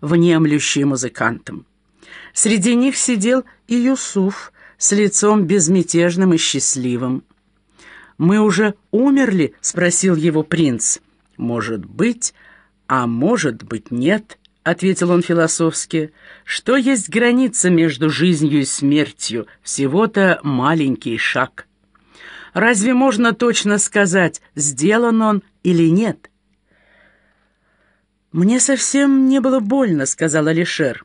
внемлющие музыкантам. Среди них сидел и Юсуф с лицом безмятежным и счастливым. «Мы уже умерли?» — спросил его принц. «Может быть, а может быть нет», — ответил он философски. «Что есть граница между жизнью и смертью? Всего-то маленький шаг». Разве можно точно сказать, сделан он или нет? «Мне совсем не было больно», — сказал Алишер.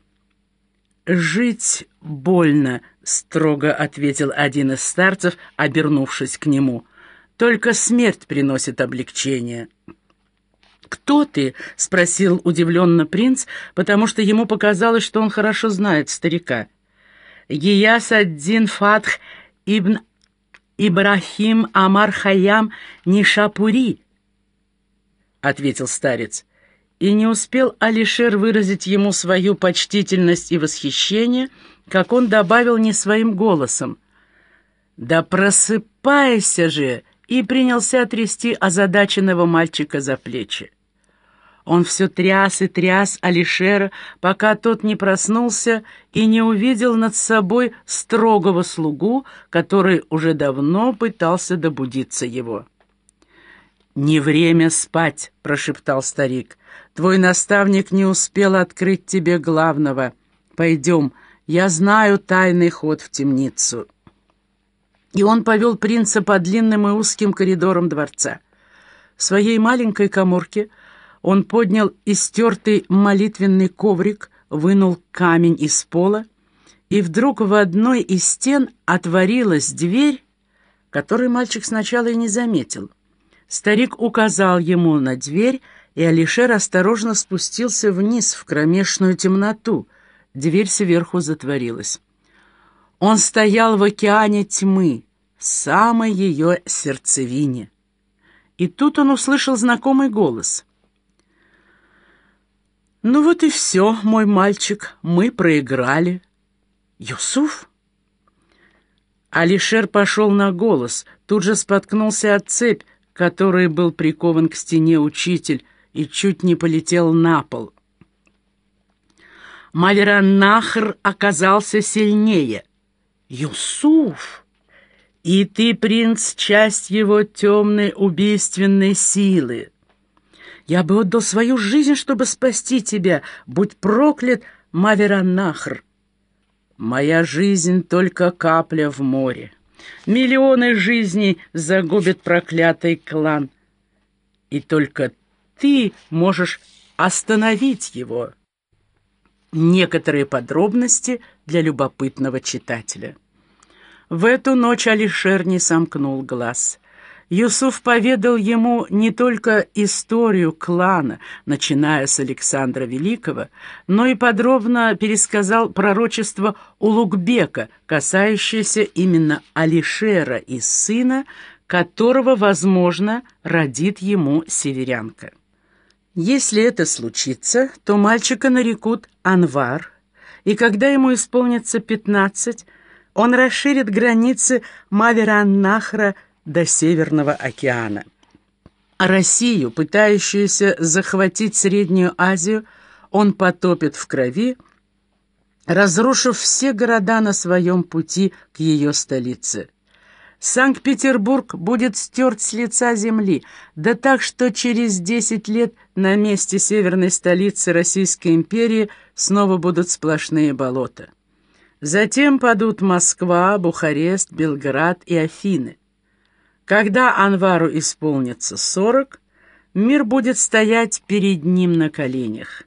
«Жить больно», — строго ответил один из старцев, обернувшись к нему. «Только смерть приносит облегчение». «Кто ты?» — спросил удивленно принц, потому что ему показалось, что он хорошо знает старика. «Гияс ад-Дин Фатх ибн Ибрахим Амар Хаям Нишапури», — ответил старец. И не успел Алишер выразить ему свою почтительность и восхищение, как он добавил не своим голосом. «Да просыпайся же!» и принялся трясти озадаченного мальчика за плечи. Он все тряс и тряс Алишера, пока тот не проснулся и не увидел над собой строгого слугу, который уже давно пытался добудиться его. «Не время спать», — прошептал старик. «Твой наставник не успел открыть тебе главного. Пойдем, я знаю тайный ход в темницу». И он повел принца по длинным и узким коридорам дворца. В своей маленькой коморке — он поднял истертый молитвенный коврик, вынул камень из пола, и вдруг в одной из стен отворилась дверь, которую мальчик сначала и не заметил. Старик указал ему на дверь, и Алишер осторожно спустился вниз в кромешную темноту. Дверь сверху затворилась. Он стоял в океане тьмы, в самой ее сердцевине. И тут он услышал знакомый голос — «Ну вот и все, мой мальчик, мы проиграли». «Юсуф?» Алишер пошел на голос, тут же споткнулся от цепь, которой был прикован к стене учитель, и чуть не полетел на пол. Мавераннахр оказался сильнее. «Юсуф! И ты, принц, часть его темной убийственной силы!» Я бы отдал свою жизнь, чтобы спасти тебя. Будь проклят, Маверанахр. Моя жизнь — только капля в море. Миллионы жизней загубит проклятый клан. И только ты можешь остановить его. Некоторые подробности для любопытного читателя. В эту ночь Алишер не сомкнул глаз. Юсуф поведал ему не только историю клана, начиная с Александра Великого, но и подробно пересказал пророчество Улугбека, касающееся именно Алишера и сына, которого, возможно, родит ему северянка. Если это случится, то мальчика нарекут Анвар, и когда ему исполнится пятнадцать, он расширит границы Маверан-Нахра до Северного океана. Россию, пытающуюся захватить Среднюю Азию, он потопит в крови, разрушив все города на своем пути к ее столице. Санкт-Петербург будет стерт с лица земли, да так, что через десять лет на месте северной столицы Российской империи снова будут сплошные болота. Затем падут Москва, Бухарест, Белград и Афины. Когда Анвару исполнится сорок, мир будет стоять перед ним на коленях.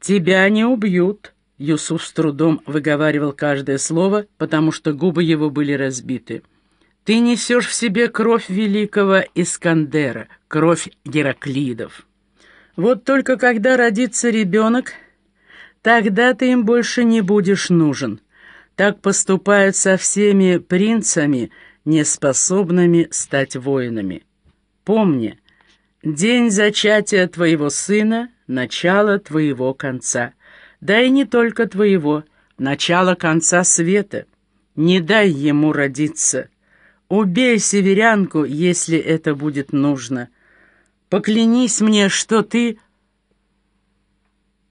«Тебя не убьют», — Юсуф с трудом выговаривал каждое слово, потому что губы его были разбиты. «Ты несешь в себе кровь великого Искандера, кровь Гераклидов. Вот только когда родится ребенок, тогда ты им больше не будешь нужен. Так поступают со всеми принцами — неспособными стать воинами. Помни, день зачатия твоего сына — начало твоего конца. Да и не только твоего, начало конца света. Не дай ему родиться. Убей северянку, если это будет нужно. Поклянись мне, что ты